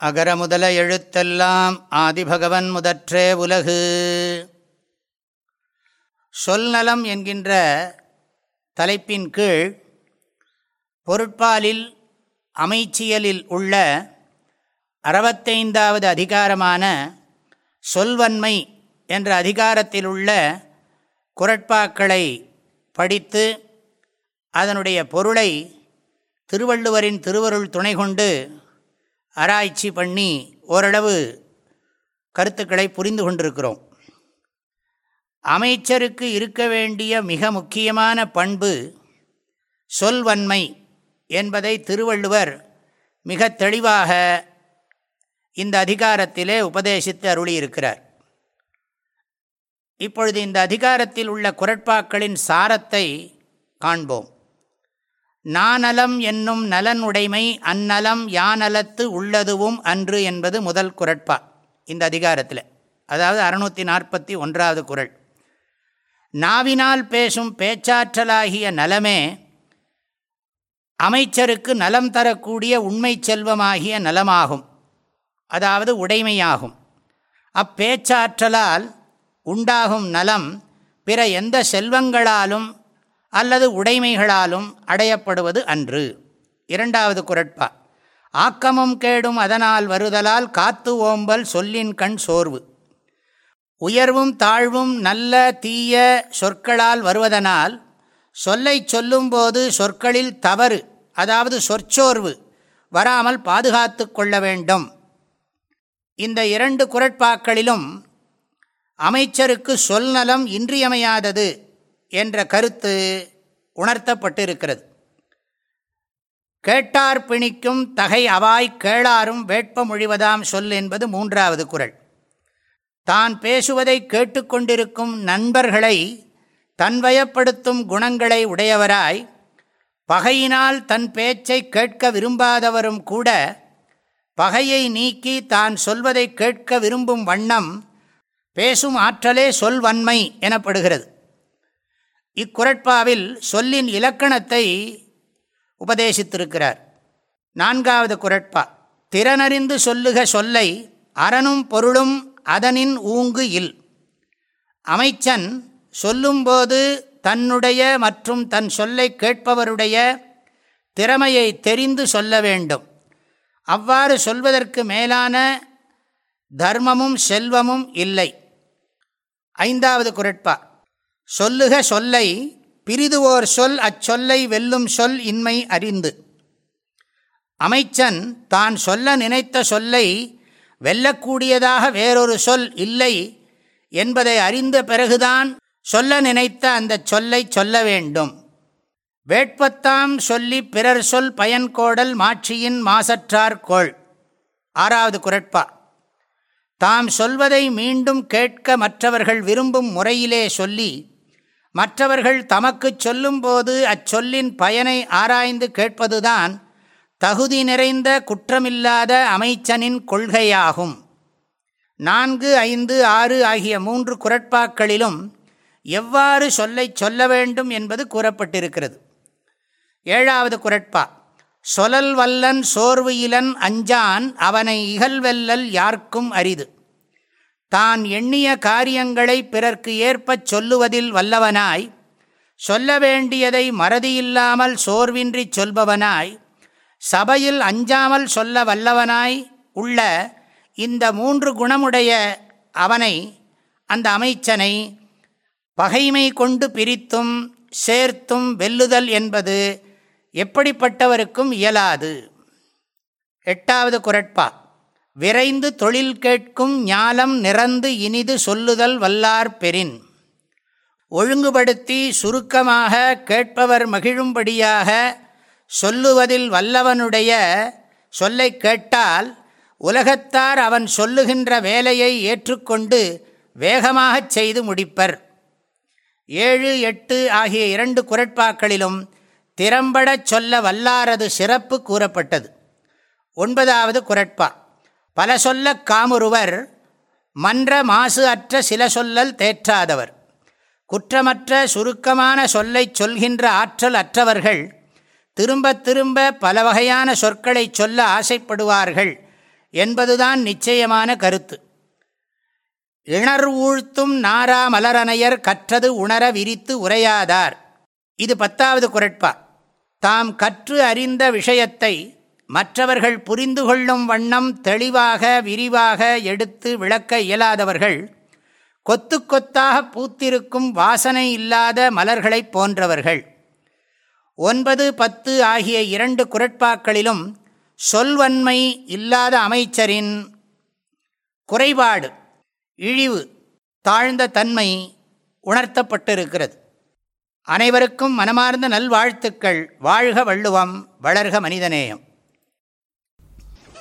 அகர முதல எழுத்தெல்லாம் ஆதிபகவன் முதற்றே உலகு. சொல்நலம் என்கின்ற தலைப்பின் கீழ் பொருட்பாலில் அமைச்சியலில் உள்ள அறுபத்தைந்தாவது அதிகாரமான சொல்வன்மை என்ற அதிகாரத்தில் உள்ள குரட்பாக்களை படித்து அதனுடைய பொருளை திருவள்ளுவரின் திருவருள் துணை கொண்டு ஆராய்ச்சி பண்ணி ஓரளவு கருத்துக்களை புரிந்து கொண்டிருக்கிறோம். அமைச்சருக்கு இருக்க வேண்டிய மிக முக்கியமான பண்பு சொல்வன்மை என்பதை திருவள்ளுவர் மிக தெளிவாக இந்த அதிகாரத்திலே உபதேசித்து அருளியிருக்கிறார். இப்பொழுது இந்த அதிகாரத்தில் உள்ள குரட்பாக்களின் சாரத்தை காண்போம். நானலம் என்னும் நலன் உடைமை அந்நலம் யானலத்து உள்ளதுவும் அன்று என்பது முதல் குரட்பா இந்த அதிகாரத்தில். அதாவது அறுநூற்றி நாற்பத்தி ஒன்றாவது குரல். நாவினால் பேசும் பேச்சாற்றலாகிய நலமே அமைச்சருக்கு நலம் தரக்கூடிய உண்மை செல்வமாகிய நலமாகும். அதாவது உடைமையாகும். அப்பேச்சாற்றலால் உண்டாகும் நலம் பிற எந்த செல்வங்களாலும் அல்லது உடைமைகளாலும் அடையப்படுவது அன்று. இரண்டாவது குரட்பா. ஆக்கமும் கேடும் அதனால் வருதலால் காத்து ஓம்பல் சொல்லின் கண் சோர்வு. உயர்வும் தாழ்வும் நல்ல தீய சொற்களால் வருவதனால் சொல்லை சொல்லும்போது சொற்களில் தவறு அதாவது சொற்சோர்வு வராமல் பாதுகாத்து கொள்ள வேண்டும். இந்த இரண்டு குரட்பாக்களிலும் அமைச்சருக்கு சொல்நலம் இன்றியமையாதது. என்ற கருத்து உணர்த்தப்பட்டிருக்கிறது. கேட்டார் பிணிக்கும் தகை அவாய் கேளாரும் வேட்ப மொழிவதாம் சொல் என்பது மூன்றாவது குரல். தான் பேசுவதை கேட்டுக்கொண்டிருக்கும் நண்பர்களை தன்வயப்படுத்தும் குணங்களை உடையவராய் பகையினால் தன் பேச்சை கேட்க விரும்பாதவரும் கூட பகையை நீக்கி தான் சொல்வதை கேட்க விரும்பும் வண்ணம் பேசும் ஆற்றலே சொல்வன்மை எனப்படுகிறது. இக்குரட்பாவில் சொல்லின் இலக்கணத்தை உபதேசித்திருக்கிறார். நான்காவது குரட்பா திறனறிந்து சொல்லுக சொல்லை அறனும் பொருளும் அதனின் ஊங்கு இல். அமைச்சன் சொல்லும்போது தன்னுடைய மற்றும் தன் சொல்லை கேட்பவருடைய திறமையை தெரிந்து சொல்ல வேண்டும். அவ்வாறு சொல்வதற்கு மேலான தர்மமும் செல்வமும் இல்லை. ஐந்தாவது குரட்பா சொல்லுக சொல்லை பிரிதுவோர் சொல் அச்சொல்லை வெல்லும் சொல் இன்மை அறிந்து. அமைச்சன் தான் சொல்ல நினைத்த சொல்லை வெல்லக்கூடியதாக வேறொரு சொல் இல்லை என்பதை அறிந்த பிறகுதான் சொல்ல நினைத்த அந்த சொல்லை சொல்ல வேண்டும். வேட்பத்தாம் சொல்லி பிறர் சொல் பயன்கோடல் மாட்சியின் மாசற்றார் கோள். ஆறாவது குரட்பா. தாம் சொல்வதை மீண்டும் கேட்க மற்றவர்கள் விரும்பும் முறையிலே சொல்லி மற்றவர்கள் தமக்கு சொல்லும்போது அச்சொல்லின் பயனை ஆராய்ந்து கேட்பதுதான் தகுதி நிறைந்த குற்றமில்லாத அமைச்சனின் கொள்கையாகும். நான்கு ஐந்து ஆறு ஆகிய மூன்று குரட்பாக்களிலும் எவ்வாறு சொல்லை சொல்ல வேண்டும் என்பது கூறப்பட்டிருக்கிறது. ஏழாவது குரட்பா சொலல் வல்லன் சோர்வு இலன் அஞ்சான் அவனை இகழ்வெல்லல் யார்க்கும் அரிது. தான் எண்ணிய காரியங்களை பிறர்க்கு ஏற்பச் சொல்லுவதில் வல்லவனாய் சொல்ல வேண்டியதை மறதியில்லாமல் சோர்வின்றி சொல்பவனாய் சபையில் அஞ்சாமல் சொல்ல வல்லவனாய் உள்ள இந்த மூன்று குணமுடைய அவனை அந்த அமைச்சனை பகைமை கொண்டு பிரித்தும் சேர்த்தும் வெல்லுதல் என்பது எப்படிப்பட்டவருக்கும் இயலாது. எட்டாவது குரட்பா. விரைந்து தொழில் கேட்கும் ஞாலம் நிறந்து இனிது சொல்லுதல் வல்லார் பெறின். ஒழுங்குபடுத்தி சுருக்கமாக கேட்பவர் மகிழும்படியாக சொல்லுவதில் வல்லவனுடைய சொல்லை கேட்டால் உலகத்தார் அவன் சொல்லுகின்ற வேலையை ஏற்றுக்கொண்டு வேகமாகச் செய்து முடிப்பர். ஏழு எட்டு ஆகிய இரண்டு குரட்பாக்களிலும் திறம்படச் சொல்ல வல்லாரது சிறப்பு கூறப்பட்டது. ஒன்பதாவது குரட்பா. பல சொல்ல காமுருவர் மன்ற மாசு அற்ற சில சொல்லல் தேற்றாதவர். குற்றமற்ற சுருக்கமான சொல்லை சொல்கின்ற ஆற்றல் அற்றவர்கள் திரும்ப திரும்ப பல வகையான சொற்களை சொல்ல ஆசைப்படுவார்கள் என்பதுதான் நிச்சயமான கருத்து. இணர் ஊழ்த்தும் நாரா மலரணையர் கற்றது உணர விரித்து உரையாதார். இது பத்தாவது குரட்பா. தாம் கற்று அறிந்த விஷயத்தை மற்றவர்கள் புரிந்து கொள்ளும் வண்ணம் தெளிவாக விரிவாக எடுத்து விளக்க இயலாதவர்கள் கொத்து கொத்தாக பூத்திருக்கும் வாசனை இல்லாத மலர்களைப் போன்றவர்கள். ஒன்பது பத்து ஆகிய இரண்டு குரட்பாக்களிலும் சொல்வன்மை இல்லாத அமைச்சரின் குறைபாடு இழிவு தாழ்ந்த தன்மை உணர்த்தப்பட்டிருக்கிறது. அனைவருக்கும் மனமார்ந்த நல்வாழ்த்துக்கள். வாழ்க வள்ளுவம் வளர்க மனிதநேயம்.